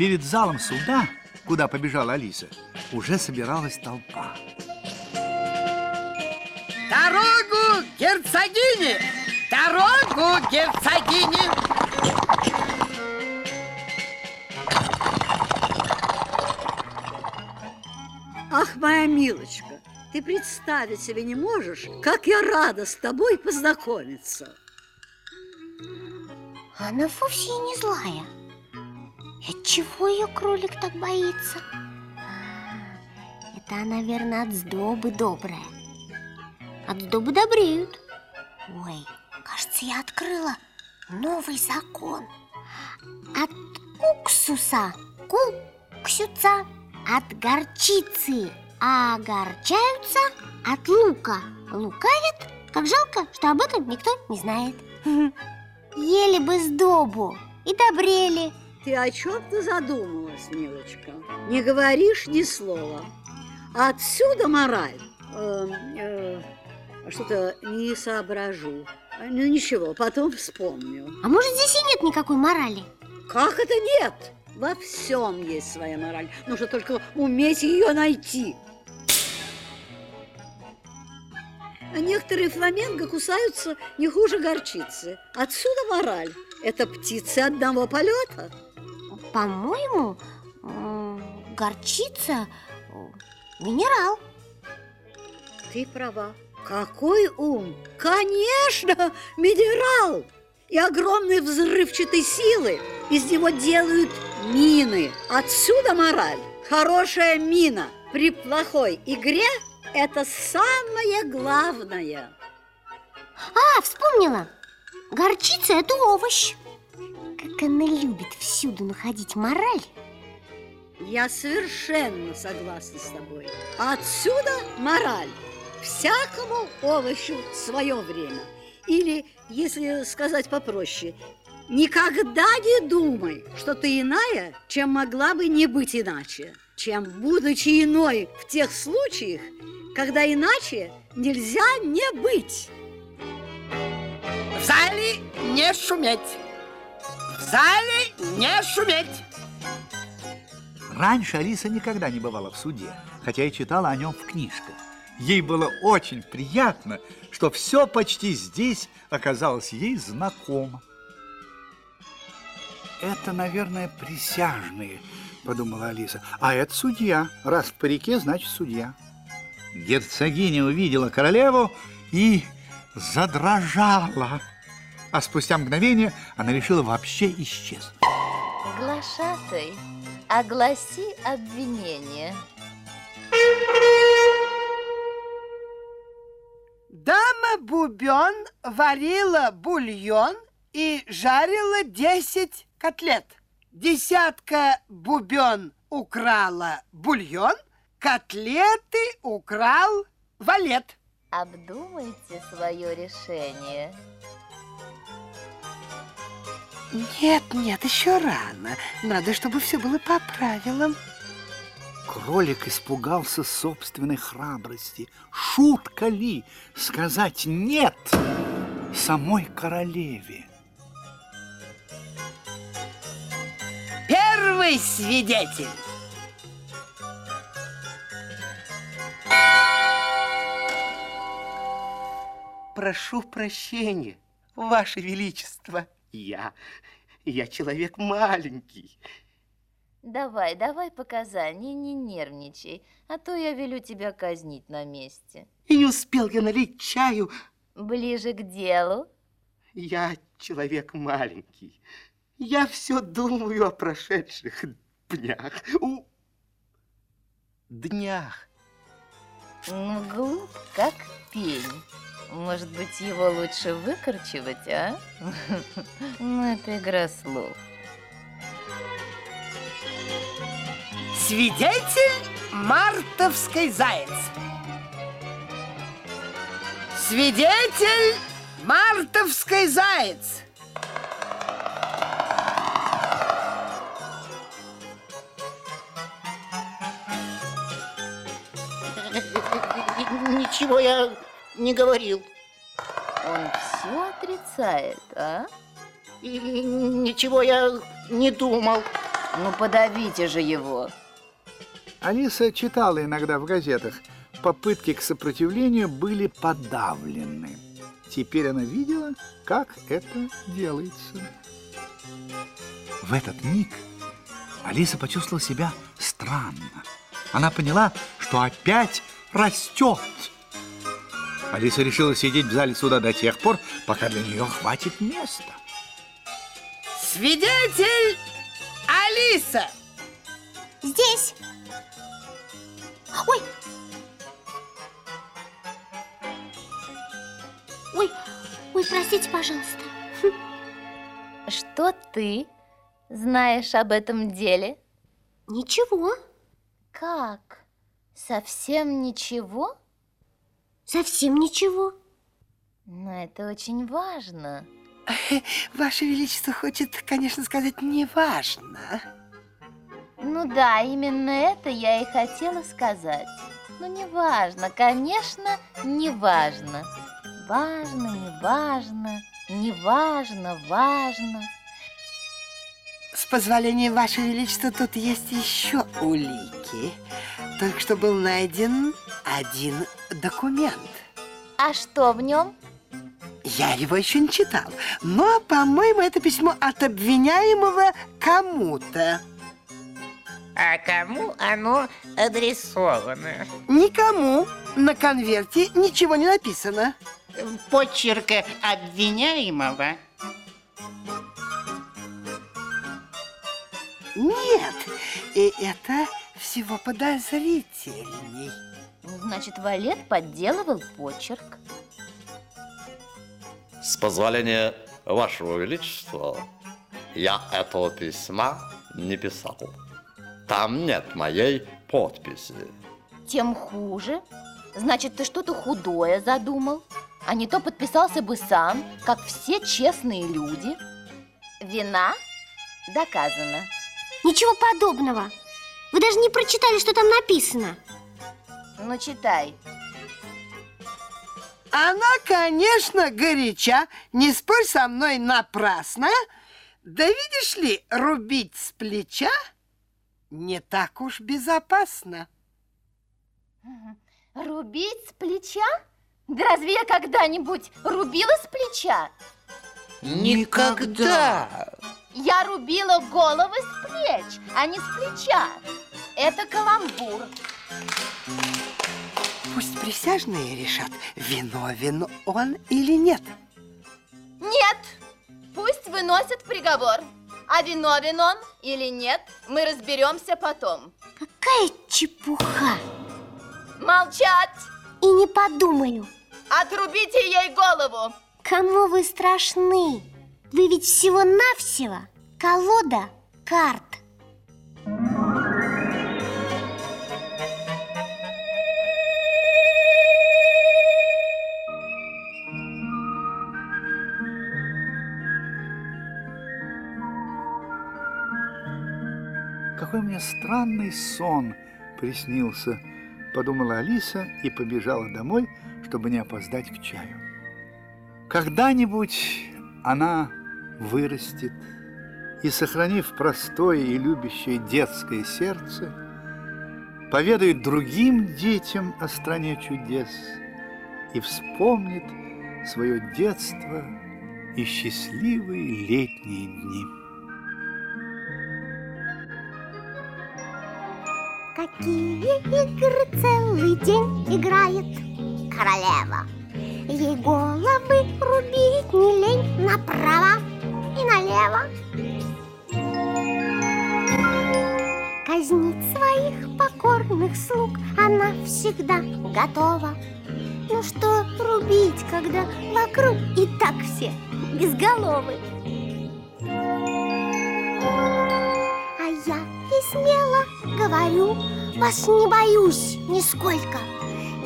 Перед залом суда, куда побежала Алиса, уже собиралась толпа. Дорогу герцогине! Дорогу герцогине! Ах, моя милочка, ты представить себе не можешь, как я рада с тобой познакомиться. Она вовсе не злая. И отчего ее кролик так боится? Это наверное, от сдобы добрая. От сдобы добреют. Ой, кажется, я открыла новый закон. От уксуса куксются, от горчицы огорчаются, от лука лукавят. Как жалко, что об этом никто не знает. Ели бы сдобу и добрели. Ты о чем ты задумалась, милочка? Не говоришь ни слова. Отсюда мораль. Э, э, Что-то не соображу. Ну ничего, потом вспомню. А может, здесь и нет никакой морали? Как это нет? Во всем есть своя мораль. Нужно только уметь ее найти. А некоторые фламенго кусаются не хуже горчицы. Отсюда мораль. Это птицы одного полета. По-моему, горчица э, минерал. Ты права. Какой ум! Конечно, минерал! И огромной взрывчатой силы из него делают мины. Отсюда мораль. Хорошая мина при плохой игре – это самое главное. А, вспомнила. Горчица – это овощ. Как она любит всюду находить мораль. Я совершенно согласна с тобой. Отсюда мораль. Всякому овощу свое время. Или, если сказать попроще, никогда не думай, что ты иная, чем могла бы не быть иначе. Чем будучи иной в тех случаях, когда иначе нельзя не быть. В зале не шуметь! В зале не шуметь! Раньше Алиса никогда не бывала в суде, хотя и читала о нем в книжках. Ей было очень приятно, что все почти здесь оказалось ей знакомо. Это, наверное, присяжные, подумала Алиса. А это судья. Раз в парике, значит судья. Герцогиня увидела королеву и задрожала. А спустя мгновение она решила вообще исчезнуть. Глашатай, огласи обвинение. Дама Бубен варила бульон и жарила 10 котлет. Десятка Бубен украла бульон, котлеты украл валет. Обдумайте свое решение. Нет, нет, еще рано. Надо, чтобы все было по правилам. Кролик испугался собственной храбрости. Шутка ли сказать «нет» самой королеве? Первый свидетель. Прошу прощения, Ваше Величество. Я, я человек маленький. Давай, давай показания, не нервничай, а то я велю тебя казнить на месте. И не успел я налить чаю. Ближе к делу. Я человек маленький. Я все думаю о прошедших днях. У... Днях. Ну, глуп, как пень. Может быть, его лучше выкорчевать, а? Ну, это игра слов. Свидетель Мартовской заяц. Свидетель Мартовской заяц. Ничего я не говорил. Он все отрицает, а? И ничего я не думал. Ну, подавите же его. Алиса читала иногда в газетах. Попытки к сопротивлению были подавлены. Теперь она видела, как это делается. В этот миг Алиса почувствовала себя странно. Она поняла, что опять растет. Алиса решила сидеть в зале суда до тех пор, пока для нее хватит места. Свидетель Алиса! Здесь. Ой. Ой, ой, простите, пожалуйста. Что ты знаешь об этом деле? Ничего, Как? Совсем ничего? Совсем ничего. Но это очень важно. Ваше Величество хочет, конечно, сказать неважно. Ну да, именно это я и хотела сказать. Но не важно, конечно, не важно. Важно, не важно, не важно, важно. С позволения Ваше Величество, тут есть еще улики. Только что был найден один документ. А что в нем? Я его еще не читал, но, по-моему, это письмо от обвиняемого кому-то. А кому оно адресовано? Никому на конверте ничего не написано. Почерк обвиняемого? Нет, и это всего подозрительней. Значит, Валет подделывал почерк. С позволения Вашего Величества, я этого письма не писал. Там нет моей подписи. Тем хуже. Значит, ты что-то худое задумал. А не то подписался бы сам, как все честные люди. Вина доказана. Ничего подобного. Вы даже не прочитали, что там написано. Ну, читай. Она, конечно, горяча, не спорь со мной напрасно. Да видишь ли, рубить с плеча не так уж безопасно. Рубить с плеча? Да разве я когда-нибудь рубила с плеча? Никогда! Я рубила головы с плеч, а не с плеча. Это каламбур. Пусть присяжные решат, виновен он или нет. Нет, пусть выносят приговор. А виновен он или нет, мы разберемся потом. Какая чепуха. Молчать! И не подумаю. Отрубите ей голову! Кому вы страшны? Вы ведь всего-навсего колода карт. Странный сон приснился, подумала Алиса и побежала домой, чтобы не опоздать к чаю. Когда-нибудь она вырастет и, сохранив простое и любящее детское сердце, поведает другим детям о стране чудес и вспомнит свое детство и счастливые летние дни. Какие игры целый день играет королева? Ей головы рубить не лень направо и налево. Казнить своих покорных слуг она всегда готова. Ну что рубить, когда вокруг и так все безголовы? А я смело говорю, вас не боюсь нисколько.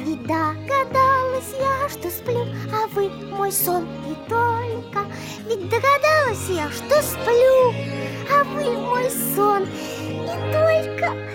Ведь догадалась я, что сплю, а вы мой сон и только. Ведь догадалась я, что сплю, а вы мой сон и только.